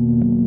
you.